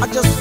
I just